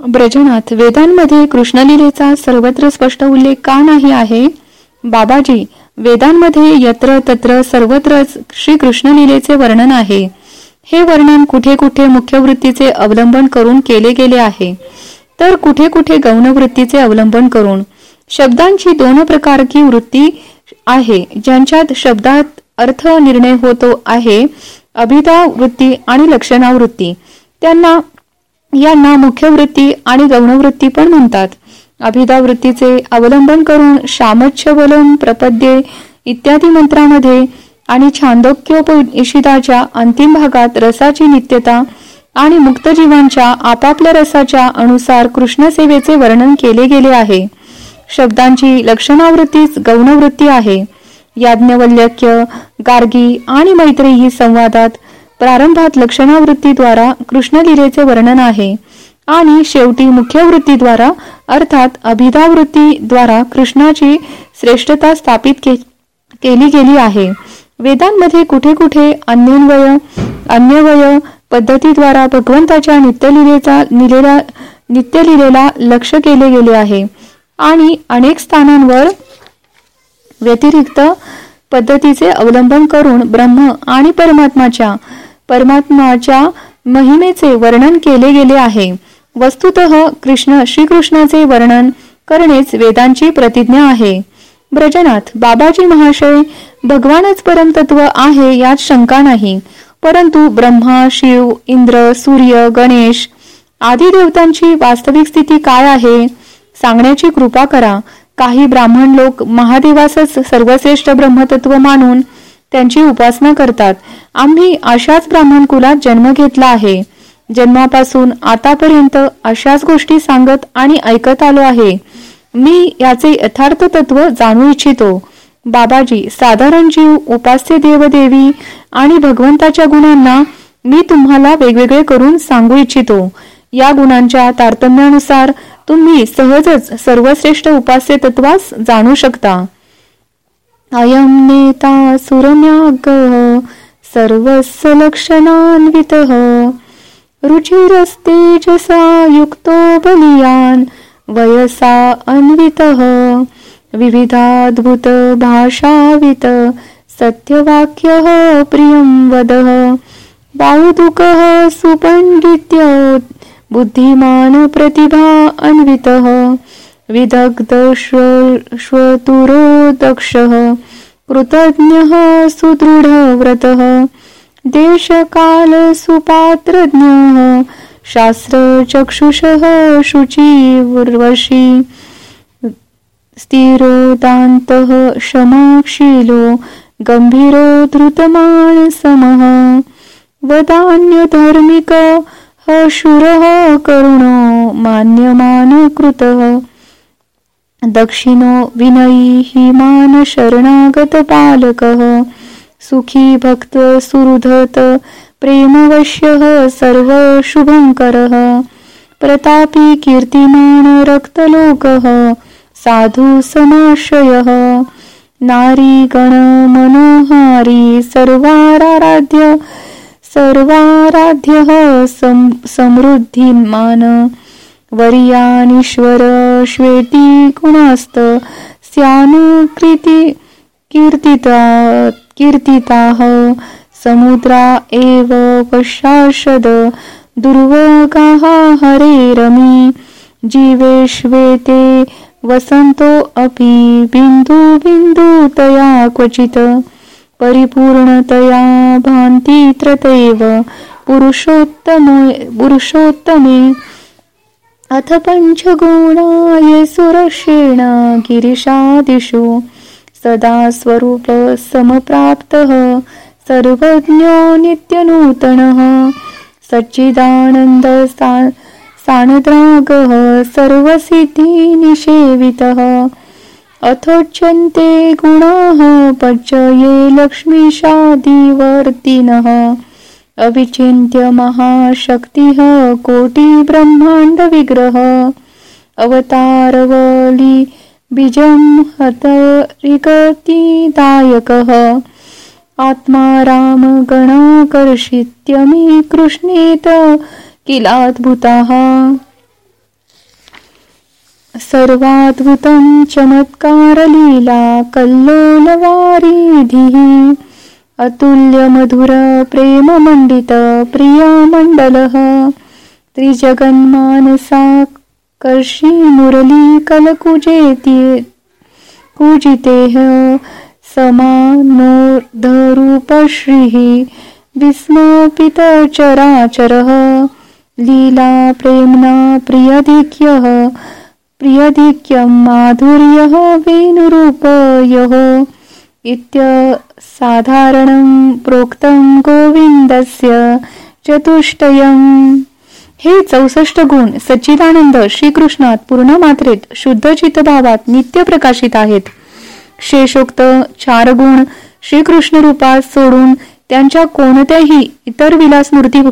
ब्रजनाथ वेदांमध्ये कृष्णलीलेचा सर्वत्र स्पष्ट उल्लेख का नाही आहे? बाबाजी वेदांमध्ये यत्र तत्र सर्वत्रच श्री कृष्णलीलेचे वर्णन आहे. हे वर्णन कुठे कुठे मुख्य वृत्तीचे अवलंबन करून केले गेले आहे? तर कुठे कुठे गौण वृत्तीचे अवलंबन करून. शब्दांची दोन प्रकारची वृत्ती आहे ज्यांच्यात शब्दात अर्थ निर्णय होतो आहे अभिधा वृत्ती आणि लक्षणावृत्ती त्यांना यांना मुख्य वृत्ती आणि गौणवृत्ती पण म्हणतात. अभिधा वृत्तीचे अवलंबन करून शामच्छबलम प्रपद्ये इत्यादी मंत्रामध्ये आणि छांदोक्योपनिषिदाच्या अंतिम भागात रसाची नित्यता आणि मुक्त जीवांच्या आपापल्या रसाच्या अनुसार कृष्णसेवेचे वर्णन केले गेले आहे. शब्दांची लक्षणावृत्तीच गौणवृत्ती आहे. याज्ञवल्यक्य गार्गी आणि मैत्री ही संवादात प्रारंभात लक्षणावृत्तीद्वारा कृष्णलीलेचे वर्णन आहे. आणि शेवटी मुख्य वृत्तीद्वारा अर्थात अभिधावृत्तीद्वारा कृष्णाची श्रेष्ठता स्थापित केली गेली आहे. वेदांमध्ये कुठे कुठे अन्यन्वय अन्यवय पद्धतीद्वारा भगवंताच्या नित्यलीलेचा निलेला नित्यलीलेला लक्ष केले गेले आहे. आणि अनेक स्थानांवर व्यतिरिक्त पद्धतीचे अवलंबन करून ब्रह्म आणि परमात्माच्या परमात्माच्या महिमेचे वर्णन केले गेले आहे. वस्तुत कृष्ण श्रीकृष्णाचे वर्णन करणेच वेदांची प्रतिज्ञा आहे. ब्रजनाथ बाबाजी महाशय भगवानच परमतत्व आहे यात शंका नाही. परंतु ब्रह्मा शिव इंद्र सूर्य गणेश आदी देवतांची वास्तविक स्थिती काय आहे? सांगण्याची कृपा करा. काही ब्राह्मण लोक महादेवासच सर्वश्रेष्ठ ब्रह्मतत्व मानून त्यांची उपासना करतात. आम्ही अशाच ब्राह्मण कुलात जन्म घेतला आहे. जन्मापासून आतापर्यंत अशाच गोष्टी सांगत आणि ऐकत आलो आहे. मी याचे यथार्थ तत्व जाणू इच्छितो. बाबाजी साधारण जीव उपास्य देवदेवी आणि भगवंताच्या गुणांना मी तुम्हाला वेगवेगळे करून सांगू इच्छितो. या गुणांच्या तारतम्यानुसार तुम्ही सहजच सर्वश्रेष्ठ उपास्य तत्वास जाणू शकता. अयम नेता सुरम्याग हो, सर्वस्य लक्षणान्वितः हो. रुचिरस्तेजसा युक्तो बलियान वयसा अन्वितः हो. विविधाद्भुत भाषावित सत्यवाक्यः प्रियं वदः बाहुदुकः सुपण्डित्य बुद्धिमान प्रतिभा अन्वितः विदग्ध श्वतुरो दक्षः कृतज्ञः सुदृढव्रतः देशकालसुपात्रज्ञः शास्त्रचक्षुषः शुचिवशी स्थिरोदान्तः क्षमाक्षीलो गम्भीरो धृतमानसमः वदान्यधर्मिक शूरः करुणो मान्यमानकृतः। दक्षिणो विनयी हिमान शरणागत बालकः। सुखी भक्त सुहृदत प्रेमवश्यः सर्व शुभंकर प्रतापी कीर्तिमान रक्तलोक साधु समाशयः नारी गण मनोहारी सर्वाराध्य सर्वाराध्यः समृद्धिमान। वरियानीश्वर श्वेती गुणास्त स्यानुकृती कीर्तिता कीर्तिताः समुद्रा एव पश्चाशद दुर्वगाः हरे रमी जीवेश्वेते वसन्तो अपि बिन्दु बिन्दुतया क्वचित् परिपूर्णतया भान्ति त्रतैव पुरुषोत्तम पुरुषोत्तमे अथ पञ्चगुणाय सुरक्षेण गिरिशादिषु। सदा स्वरूप समप्राप्तः सर्वज्ञो नित्यनूतनः। सच्चिदानन्द सानद्रागः सर्वसिद्धिनिषेवितः अथोच्यन्ते गुणाः पचये लक्ष्मीशादिवर्तिनः अविचिन्त्य महाशक्तिः कोटिब्रह्माण्डविग्रह अवतारवली बीजं हतरिगतिदायकः आत्मा रामगणाकर्षित्यमी कृष्णेत किलाद्भुताः। सर्वाद्भुतं चमत्कारलीला कल्लोलवारिधिः। अतुल्यमधुर मंडल त्रिजगन्मानसा कर्षी मुरली कलकुजेति कुजितेः समानोर्धरूपश्रीः विस्मपितचराचरः लीला प्रेम्णा प्रियधिक्यः प्रियधिक्यं माधुर्यः वेणुरूपयोः इत्यसाधारणं प्रोक्तं गोविंदस्य चतुष्टयम्। हे चौसष्ट गुण सच्चिदानंद श्रीकृष्णात पूर्ण मात्रेत शुद्ध चितभावात नित्य प्रकाशित आहेत। शेषोक्त चार गुण श्रीकृष्ण रूपात सोडून त्यांच्या कोणत्याही इतर विलास मूर्ती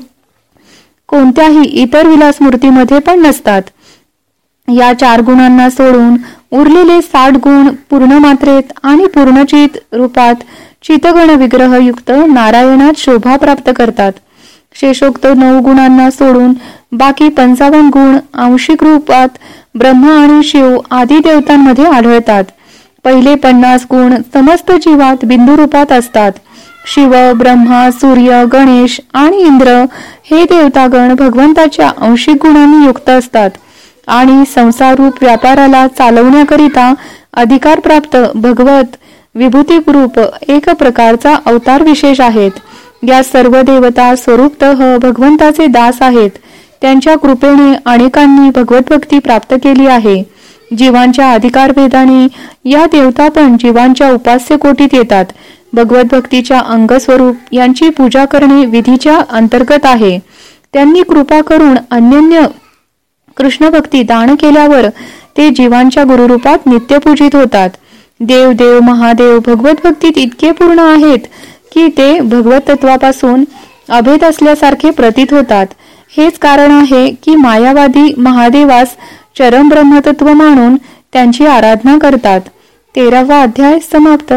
कोणत्याही इतर विलास मूर्तीमध्ये पण नसतात। या चार गुणांना सोडून उरलेले साठ गुण पूर्ण मात्रेत आणि पूर्णचित रूपात चितगण विग्रहयुक्त नारायणात शोभा प्राप्त करतात. शेषोक्त नऊ गुणांना सोडून बाकी पंचावन्न गुण आंशिक रूपात ब्रह्मा आणि शिव आदी देवतांमध्ये आढळतात. पहिले पन्नास गुण समस्त जीवात बिंदू रूपात असतात. शिव ब्रह्मा सूर्य गणेश आणि इंद्र हे देवतागण भगवंताच्या अंशिक गुणांनी युक्त असतात आणि संसारूप व्यापाराला चालवण्याकरिता अधिकार प्राप्त भगवत विभूती रूप एक प्रकारचा अवतार विशेष आहेत. या सर्व देवता स्वरूपत भगवंताचे दास आहेत. त्यांच्या कृपेने अनेकांनी भगवत भक्ती प्राप्त केली आहे. जीवांच्या अधिकार भेदाने या देवता पण जीवांच्या उपास्य कोटीत येतात. भगवत भक्तीच्या अंगस्वरूप यांची पूजा करणे विधीच्या अंतर्गत आहे. त्यांनी कृपा करून अन्यन्य कृष्ण भक्ती दान केल्यावर ते जीवांच्या गुरुरूपात नित्यपूजित होतात. देव देव महादेव भगवत भक्तीत इतके पूर्ण आहेत की ते भगवत तत्वापासून अभेद असल्यासारखे प्रतीत होतात. हेच कारण आहे की मायावादी महादेवास चरम ब्रह्मतत्व मानून त्यांची आराधना करतात. तेरावा अध्याय समाप्त.